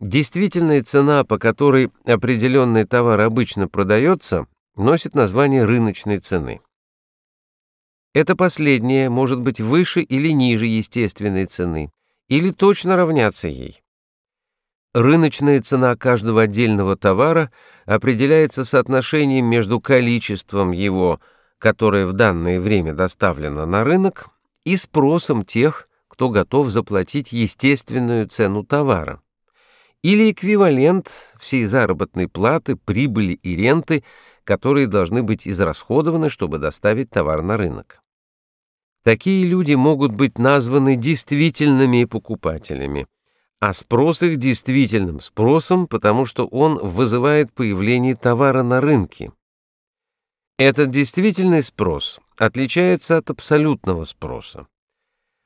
Действительная цена, по которой определенный товар обычно продается, носит название рыночной цены. Это последнее может быть выше или ниже естественной цены, или точно равняться ей. Рыночная цена каждого отдельного товара определяется соотношением между количеством его, которое в данное время доставлено на рынок, и спросом тех, кто готов заплатить естественную цену товара, или эквивалент всей заработной платы, прибыли и ренты, которые должны быть израсходованы, чтобы доставить товар на рынок. Такие люди могут быть названы действительными покупателями, а спрос их действительным спросом, потому что он вызывает появление товара на рынке. Этот действительный спрос отличается от абсолютного спроса.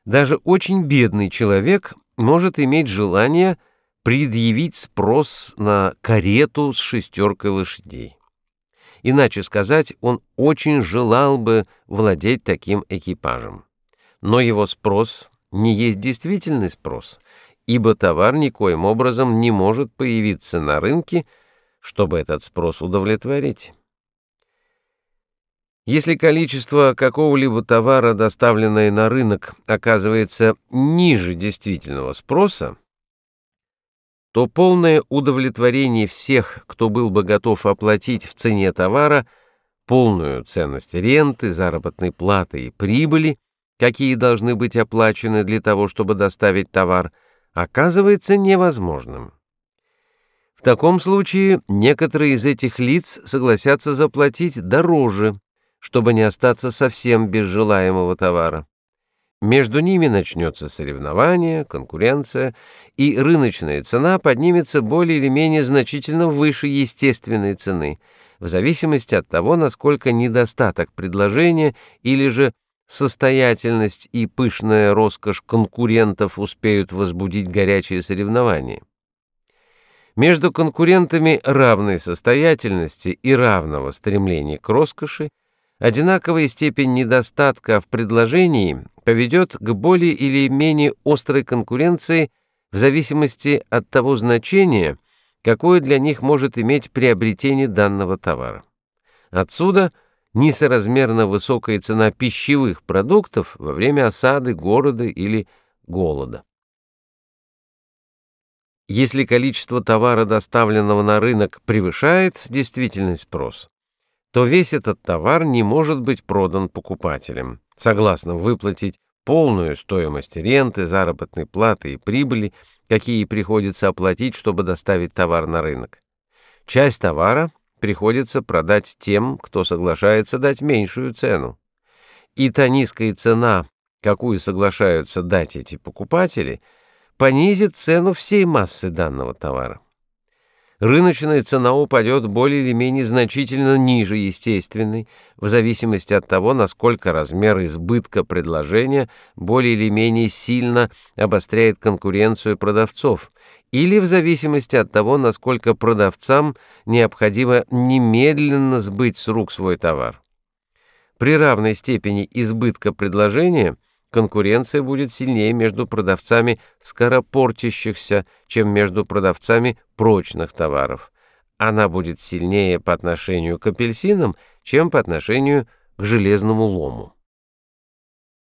Даже очень бедный человек может иметь желание предъявить спрос на карету с шестеркой лошадей. Иначе сказать, он очень желал бы владеть таким экипажем. Но его спрос не есть действительный спрос, ибо товар никоим образом не может появиться на рынке, чтобы этот спрос удовлетворить. Если количество какого-либо товара, доставленное на рынок, оказывается ниже действительного спроса, то полное удовлетворение всех, кто был бы готов оплатить в цене товара полную ценность ренты, заработной платы и прибыли, какие должны быть оплачены для того, чтобы доставить товар, оказывается невозможным. В таком случае некоторые из этих лиц согласятся заплатить дороже, чтобы не остаться совсем без желаемого товара. Между ними начнется соревнование, конкуренция, и рыночная цена поднимется более или менее значительно выше естественной цены, в зависимости от того, насколько недостаток предложения или же состоятельность и пышная роскошь конкурентов успеют возбудить горячие соревнования. Между конкурентами равной состоятельности и равного стремления к роскоши одинаковая степень недостатка в предложении поведет к более или менее острой конкуренции в зависимости от того значения, какое для них может иметь приобретение данного товара. Отсюда несоразмерно высокая цена пищевых продуктов во время осады города или голода. Если количество товара, доставленного на рынок, превышает действительный спрос, то весь этот товар не может быть продан покупателям, согласно выплатить полную стоимость ренты, заработной платы и прибыли, какие приходится оплатить, чтобы доставить товар на рынок. Часть товара приходится продать тем, кто соглашается дать меньшую цену. И та низкая цена, какую соглашаются дать эти покупатели, понизит цену всей массы данного товара рыночная цена упадет более или менее значительно ниже естественной, в зависимости от того, насколько размер избытка предложения более или менее сильно обостряет конкуренцию продавцов, или в зависимости от того, насколько продавцам необходимо немедленно сбыть с рук свой товар. При равной степени избытка предложения – конкуренция будет сильнее между продавцами скоропортящихся, чем между продавцами прочных товаров. Она будет сильнее по отношению к апельсинам, чем по отношению к железному лому.